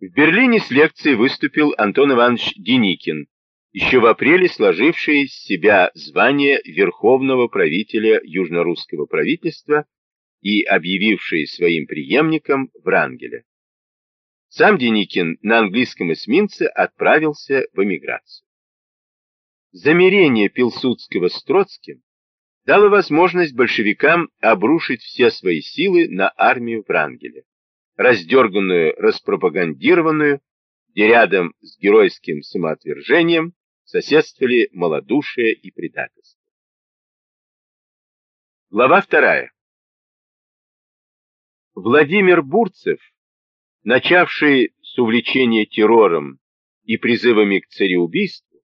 В Берлине с лекцией выступил Антон Иванович Деникин, еще в апреле сложивший из себя звание верховного правителя южнорусского правительства и объявивший своим преемником Врангеля. Сам Деникин на английском эсминце отправился в эмиграцию. Замерение Пилсудского с Троцким дало возможность большевикам обрушить все свои силы на армию Врангеля раздерганную, распропагандированную, где рядом с геройским самоотвержением соседствовали малодушие и предательство. Глава вторая. Владимир Бурцев, начавший с увлечения террором и призывами к цареубийству,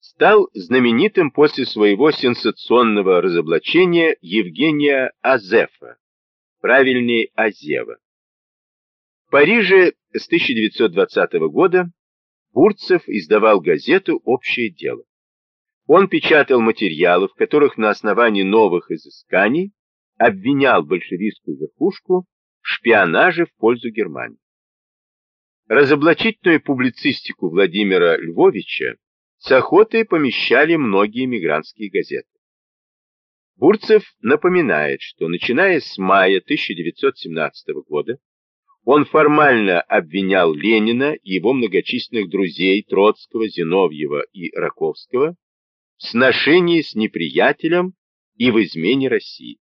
стал знаменитым после своего сенсационного разоблачения Евгения Азефа, правильнее Азева. Париже с 1920 года Бурцев издавал газету «Общее дело». Он печатал материалы, в которых на основании новых изысканий обвинял большевистскую верхушку в шпионаже в пользу Германии. Разоблачительную публицистику Владимира Львовича с охотой помещали многие мигрантские газеты. Бурцев напоминает, что начиная с мая 1917 года он формально обвинял Ленина и его многочисленных друзей Троцкого, Зиновьева и Раковского в сношении с неприятелем и в измене России.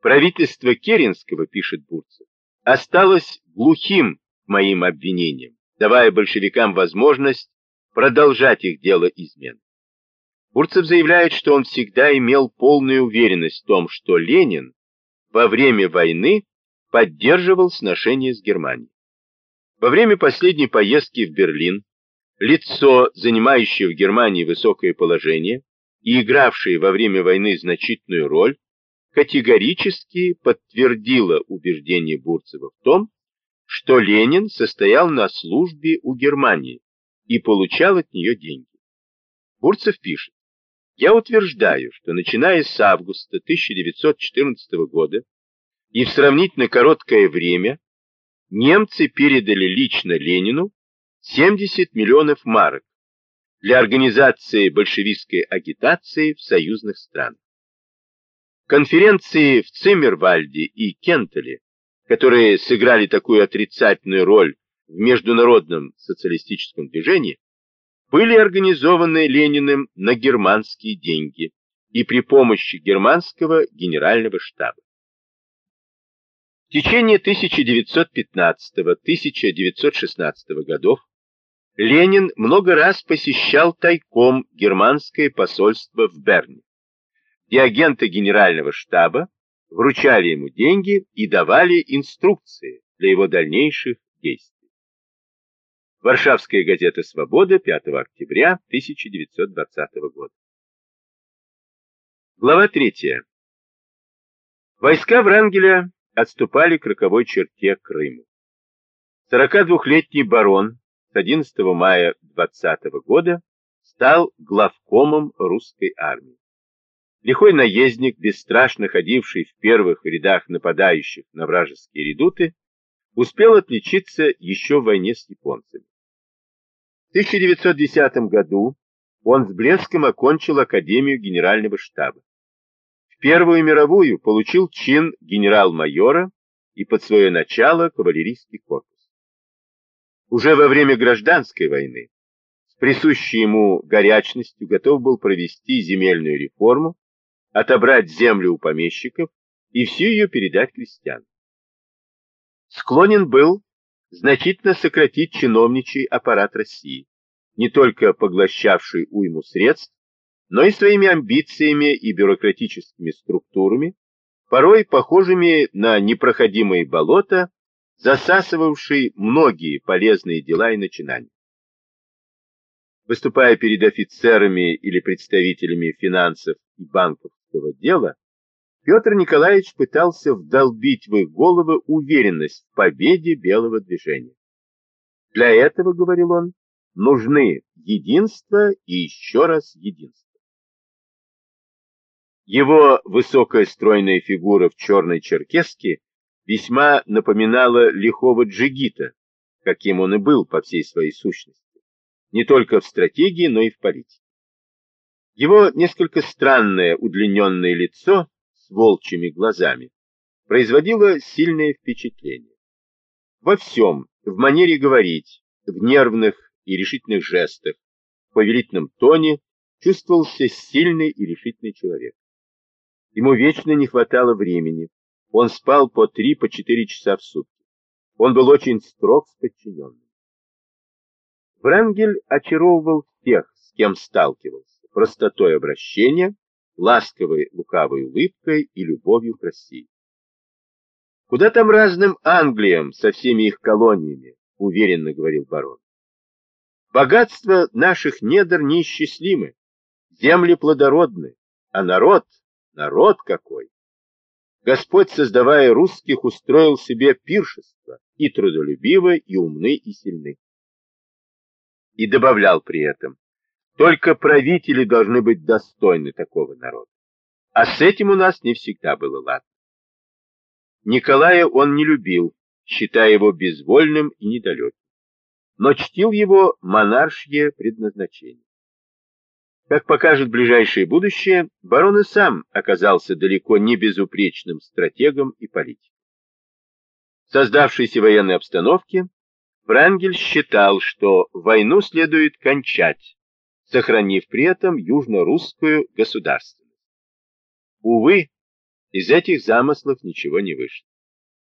Правительство Керенского, пишет Бурцев, осталось глухим к моим обвинениям, давая большевикам возможность продолжать их дело измен. Бурцев заявляет, что он всегда имел полную уверенность в том, что Ленин во время войны поддерживал сношения с Германией. Во время последней поездки в Берлин лицо, занимающее в Германии высокое положение и игравшее во время войны значительную роль, категорически подтвердило убеждение Бурцева в том, что Ленин состоял на службе у Германии и получал от нее деньги. Бурцев пишет, «Я утверждаю, что начиная с августа 1914 года и в сравнительно короткое время немцы передали лично Ленину 70 миллионов марок для организации большевистской агитации в союзных странах. Конференции в Циммервальде и Кентеле, которые сыграли такую отрицательную роль в международном социалистическом движении, были организованы Лениным на германские деньги и при помощи германского генерального штаба. В течение 1915-1916 годов Ленин много раз посещал тайком германское посольство в Берне, где агенты генерального штаба вручали ему деньги и давали инструкции для его дальнейших действий. Варшавская газета «Свобода», 5 октября 1920 года. Глава 3. Войска Врангеля отступали к роковой черте Крыму. 42-летний барон с 11 мая 20 года стал главкомом русской армии. Лихой наездник, бесстрашно ходивший в первых рядах нападающих на вражеские редуты, успел отличиться еще в войне с японцами. В 1910 году он с блеском окончил Академию генерального штаба. Первую мировую получил чин генерал-майора и под свое начало кавалерийский корпус. Уже во время гражданской войны с присущей ему горячностью готов был провести земельную реформу, отобрать землю у помещиков и всю ее передать крестьянам. Склонен был значительно сократить чиновничий аппарат России, не только поглощавший уйму средств, но и своими амбициями и бюрократическими структурами, порой похожими на непроходимые болота, засасывавшие многие полезные дела и начинания. Выступая перед офицерами или представителями финансов и банковского дела, Петр Николаевич пытался вдолбить в их головы уверенность в победе белого движения. Для этого, говорил он, нужны единство и еще раз единство. Его высокая стройная фигура в черной черкеске весьма напоминала лихого джигита, каким он и был по всей своей сущности, не только в стратегии, но и в политике. Его несколько странное удлиненное лицо с волчьими глазами производило сильное впечатление. Во всем, в манере говорить, в нервных и решительных жестах, в повелительном тоне чувствовался сильный и решительный человек. Ему вечно не хватало времени, он спал по три, по четыре часа в сутки. Он был очень строг с подчиненными. Врангель очаровывал всех, с кем сталкивался, простотой обращения, ласковой лукавой улыбкой и любовью к России. Куда там разным Англиям со всеми их колониями, уверенно говорил барон. Богатство наших недр неисчислимы, земли плодородны, а народ, народ какой! Господь, создавая русских, устроил себе пиршество, и трудолюбивы, и умны, и сильны. И добавлял при этом, только правители должны быть достойны такого народа. А с этим у нас не всегда было ладно. Николая он не любил, считая его безвольным и недалеким, но чтил его монаршье предназначение. Как покажет ближайшее будущее, барон и сам оказался далеко не безупречным стратегом и политиком. В создавшейся военной обстановке Врангель считал, что войну следует кончать, сохранив при этом южно-русскую государственность. Увы, из этих замыслов ничего не вышло.